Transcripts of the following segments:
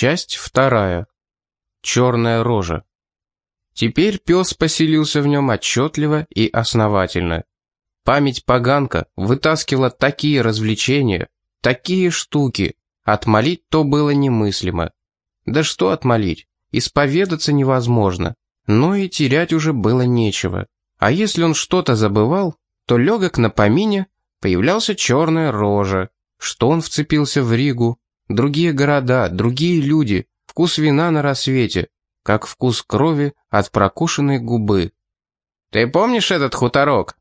Часть вторая. Черная рожа. Теперь пес поселился в нем отчетливо и основательно. Память поганка вытаскивала такие развлечения, такие штуки. Отмолить то было немыслимо. Да что отмолить? Исповедаться невозможно. Но и терять уже было нечего. А если он что-то забывал, то легок на помине появлялся черная рожа. Что он вцепился в Ригу, Другие города, другие люди, вкус вина на рассвете, как вкус крови от прокушенной губы. «Ты помнишь этот хуторок?»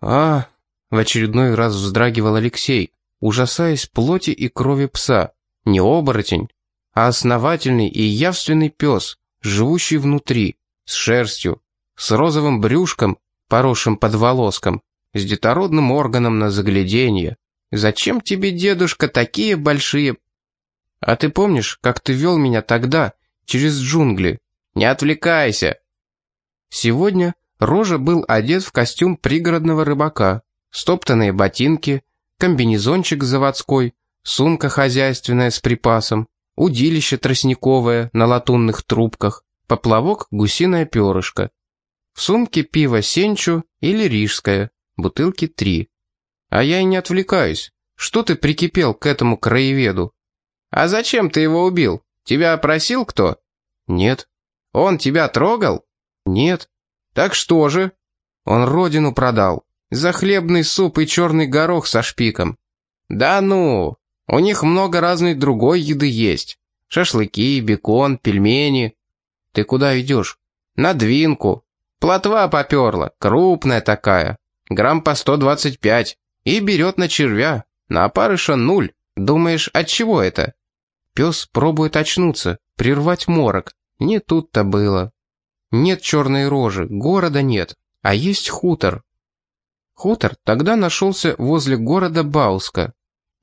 «А...» — в очередной раз вздрагивал Алексей, ужасаясь плоти и крови пса. Не оборотень, а основательный и явственный пес, живущий внутри, с шерстью, с розовым брюшком, поросшим под волоском, с детородным органом на загляденье. Зачем тебе, дедушка, такие большие а ты помнишь, как ты вел меня тогда, через джунгли? Не отвлекайся!» Сегодня Рожа был одет в костюм пригородного рыбака, стоптанные ботинки, комбинезончик заводской, сумка хозяйственная с припасом, удилище тростниковое на латунных трубках, поплавок гусиное перышко. В сумке пиво сенчу или рижское, бутылки три. А я и не отвлекаюсь. Что ты прикипел к этому краеведу? «А зачем ты его убил? Тебя опросил кто?» «Нет». «Он тебя трогал?» «Нет». «Так что же?» «Он родину продал. За хлебный суп и черный горох со шпиком». «Да ну! У них много разной другой еды есть. Шашлыки, бекон, пельмени». «Ты куда идешь?» «На двинку. Плотва поперла, крупная такая. Грамм по 125. И берет на червя. На опарыша нуль. Думаешь, от чего это?» Пес пробует очнуться, прервать морок. Не тут-то было. Нет черной рожи, города нет, а есть хутор. Хутор тогда нашелся возле города Бауска.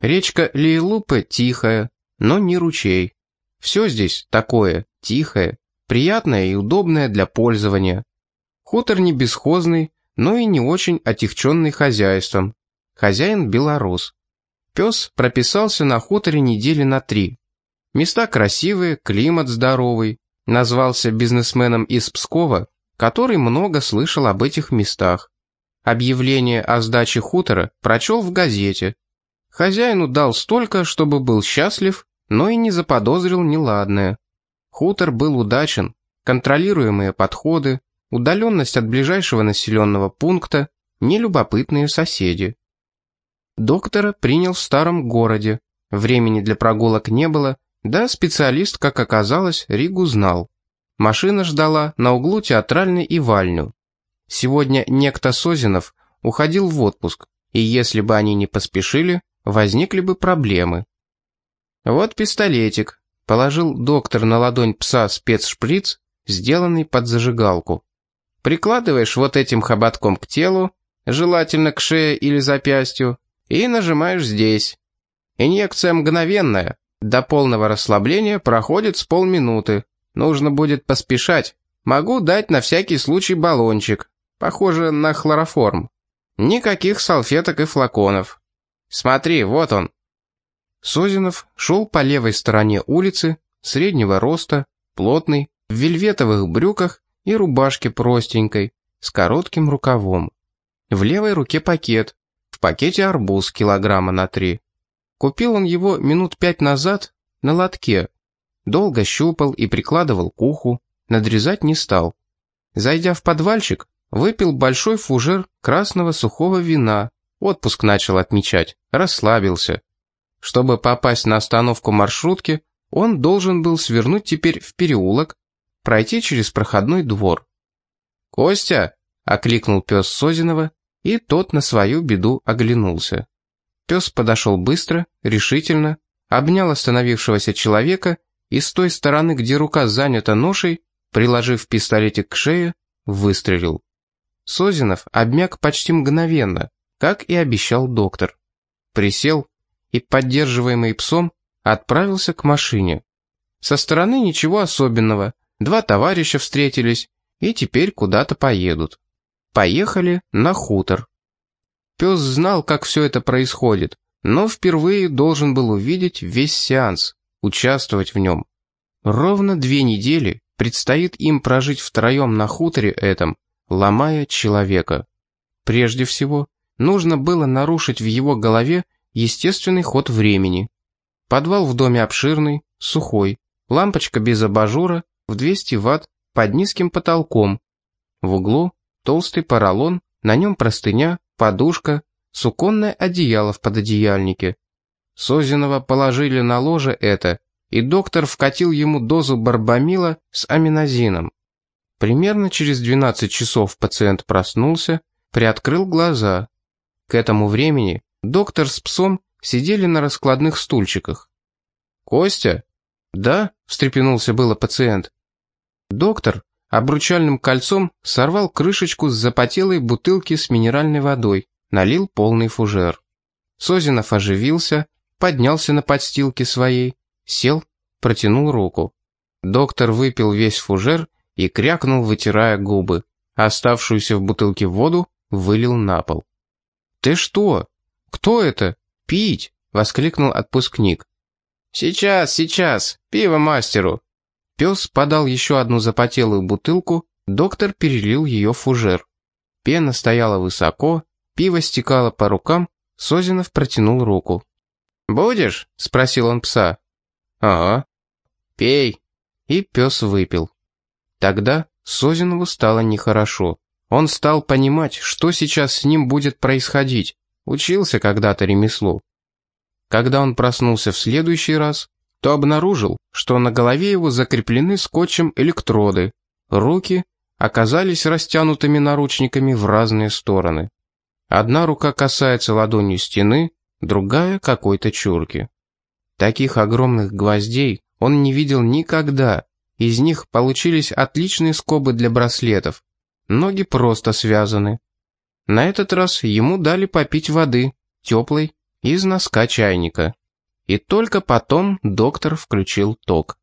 Речка Лейлупы тихая, но не ручей. Все здесь такое, тихое, приятное и удобное для пользования. Хутор не бесхозный, но и не очень отягченный хозяйством. Хозяин белорус. Пес прописался на хуторе недели на три. Места красивые, климат здоровый. Назвался бизнесменом из Пскова, который много слышал об этих местах. Объявление о сдаче хутора прочел в газете. Хозяину дал столько, чтобы был счастлив, но и не заподозрил неладное. Хутор был удачен, контролируемые подходы, удаленность от ближайшего населенного пункта, нелюбопытные соседи. Доктора принял в старом городе, времени для прогулок не было, да, специалист, как оказалось, Ригу знал. Машина ждала на углу театральной и вальню. Сегодня некто Созинов уходил в отпуск, и если бы они не поспешили, возникли бы проблемы. Вот пистолетик. Положил доктор на ладонь пса спецшприц, сделанный под зажигалку. Прикладываешь вот этим хоботком к телу, желательно к шее или запястью, и нажимаешь здесь. Инъекция мгновенная, до полного расслабления проходит с полминуты. Нужно будет поспешать. Могу дать на всякий случай баллончик. Похоже на хлороформ. Никаких салфеток и флаконов. Смотри, вот он. Созинов шел по левой стороне улицы, среднего роста, плотный, в вельветовых брюках и рубашке простенькой, с коротким рукавом. В левой руке пакет, в пакете арбуз килограмма на три. Купил он его минут пять назад на лотке. Долго щупал и прикладывал к уху, надрезать не стал. Зайдя в подвальчик, выпил большой фужер красного сухого вина, отпуск начал отмечать, расслабился. Чтобы попасть на остановку маршрутки, он должен был свернуть теперь в переулок, пройти через проходной двор. «Костя!» — окликнул пес Созинова, и тот на свою беду оглянулся. Пес подошел быстро, решительно, обнял остановившегося человека и с той стороны, где рука занята ношей, приложив пистолетик к шее, выстрелил. Созинов обмяк почти мгновенно, как и обещал доктор. Присел и, поддерживаемый псом, отправился к машине. Со стороны ничего особенного, два товарища встретились и теперь куда-то поедут. Поехали на хутор. Пес знал, как все это происходит, но впервые должен был увидеть весь сеанс, участвовать в нем. Ровно две недели предстоит им прожить втроем на хуторе этом, ломая человека. Прежде всего, нужно было нарушить в его голове естественный ход времени. Подвал в доме обширный, сухой, лампочка без абажура в 200 ватт под низким потолком. В углу толстый поролон, на нем простыня, подушка, суконное одеяло в пододеяльнике. Созинова положили на ложе это, и доктор вкатил ему дозу барбамила с аминозином. Примерно через 12 часов пациент проснулся, приоткрыл глаза. К этому времени доктор с псом сидели на раскладных стульчиках. «Костя?» «Да», — встрепенулся было пациент. Доктор обручальным кольцом сорвал крышечку с запотелой бутылки с минеральной водой, налил полный фужер. Созинов оживился, поднялся на подстилке своей, сел, протянул руку. Доктор выпил весь фужер и крякнул, вытирая губы. Оставшуюся в бутылке воду вылил на пол. «Ты что? Кто это? Пить!» — воскликнул отпускник. «Сейчас, сейчас! Пиво мастеру!» Пес подал еще одну запотелую бутылку, доктор перелил ее в фужер. Пена стояла высоко, пиво стекало по рукам, Созинов протянул руку. «Будешь?» — спросил он пса. «Ага». «Пей». И пес выпил. Тогда Созинову стало нехорошо. Он стал понимать, что сейчас с ним будет происходить. Учился когда-то ремеслу. Когда он проснулся в следующий раз, то обнаружил, что на голове его закреплены скотчем электроды. Руки оказались растянутыми наручниками в разные стороны. Одна рука касается ладонью стены, другая — какой-то чурки. Таких огромных гвоздей он не видел никогда, из них получились отличные скобы для браслетов. Ноги просто связаны. На этот раз ему дали попить воды, теплой, из носка чайника. И только потом доктор включил ток.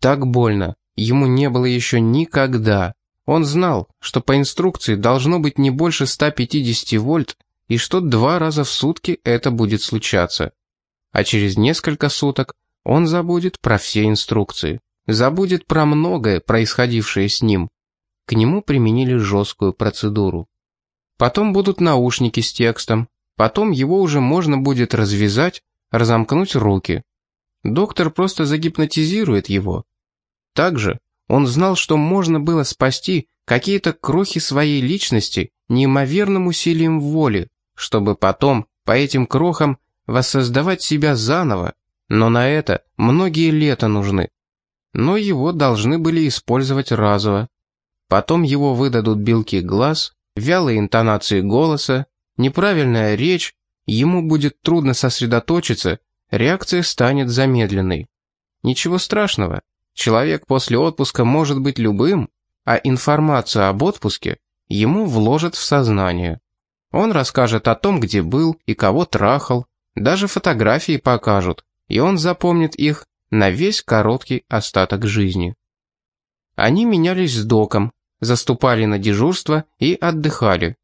Так больно, ему не было еще никогда. Он знал, что по инструкции должно быть не больше 150 вольт, и что два раза в сутки это будет случаться. А через несколько суток он забудет про все инструкции забудет про многое, происходившее с ним. К нему применили жесткую процедуру. Потом будут наушники с текстом, потом его уже можно будет развязать, разомкнуть руки. Доктор просто загипнотизирует его. Также он знал, что можно было спасти какие-то крохи своей личности неимоверным усилием воли, чтобы потом по этим крохам воссоздавать себя заново, но на это многие лета нужны но его должны были использовать разово. Потом его выдадут белки глаз, вялые интонации голоса, неправильная речь, ему будет трудно сосредоточиться, реакция станет замедленной. Ничего страшного, человек после отпуска может быть любым, а информацию об отпуске ему вложат в сознание. Он расскажет о том, где был и кого трахал, даже фотографии покажут, и он запомнит их на весь короткий остаток жизни. Они менялись с доком, заступали на дежурство и отдыхали.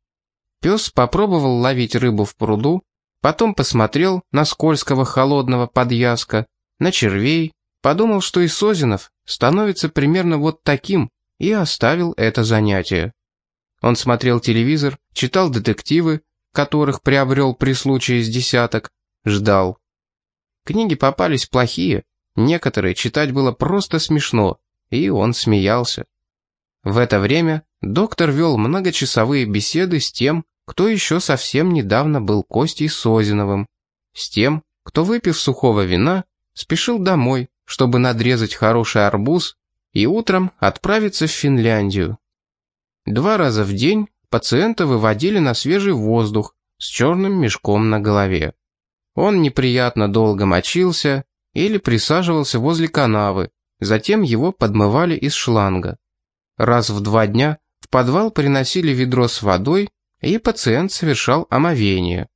Пес попробовал ловить рыбу в пруду, потом посмотрел на скользкого холодного подъязка, на червей, подумал, что и Созинов становится примерно вот таким, и оставил это занятие. Он смотрел телевизор, читал детективы, которых приобрел при случае с десяток, ждал. Книги попались плохие, Некоторые читать было просто смешно, и он смеялся. В это время доктор вел многочасовые беседы с тем, кто еще совсем недавно был Костей Созиновым, с тем, кто, выпив сухого вина, спешил домой, чтобы надрезать хороший арбуз и утром отправиться в Финляндию. Два раза в день пациента выводили на свежий воздух с черным мешком на голове. Он неприятно долго мочился, или присаживался возле канавы, затем его подмывали из шланга. Раз в два дня в подвал приносили ведро с водой, и пациент совершал омовение.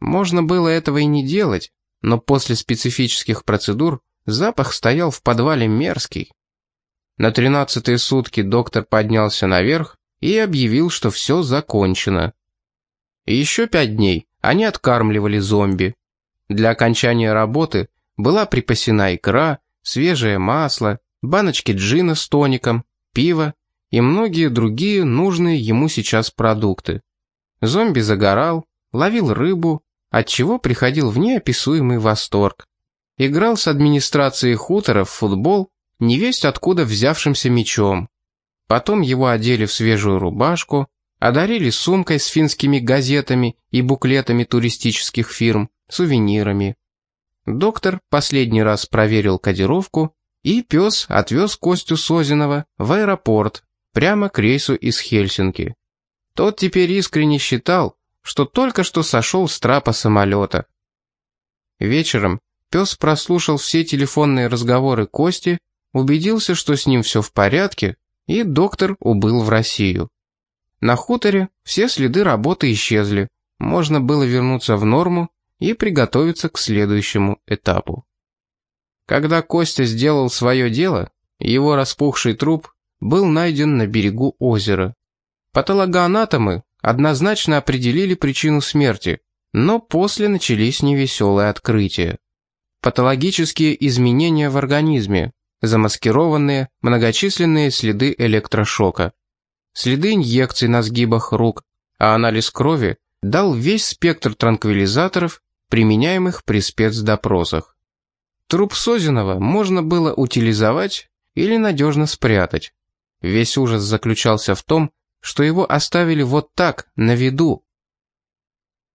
Можно было этого и не делать, но после специфических процедур запах стоял в подвале мерзкий. На тринадцатые сутки доктор поднялся наверх и объявил, что все закончено. еще пять дней они откармливали зомби. Для окончания работы была припасена икра, свежее масло, баночки джина с тоником, пиво и многие другие нужные ему сейчас продукты. Зомби загорал, ловил рыбу, отчего приходил в неописуемый восторг. Играл с администрацией хутора в футбол, невесть откуда взявшимся мечом. Потом его одели в свежую рубашку, одарили сумкой с финскими газетами и буклетами туристических фирм, сувенирами. Доктор последний раз проверил кодировку, и пес отвез Костю Созинова в аэропорт, прямо к рейсу из Хельсинки. Тот теперь искренне считал, что только что сошел с трапа самолета. Вечером пес прослушал все телефонные разговоры Кости, убедился, что с ним все в порядке, и доктор убыл в Россию. На хуторе все следы работы исчезли, можно было вернуться в норму и приготовиться к следующему этапу. Когда Костя сделал свое дело, его распухший труп был найден на берегу озера. Патологоанатомы однозначно определили причину смерти, но после начались невеселые открытия. Патологические изменения в организме, замаскированные многочисленные следы электрошока, следы инъекций на сгибах рук, а анализ крови дал весь спектр транквилизаторов, применяемых при спецдопросах. Труп Созинова можно было утилизовать или надежно спрятать. Весь ужас заключался в том, что его оставили вот так, на виду,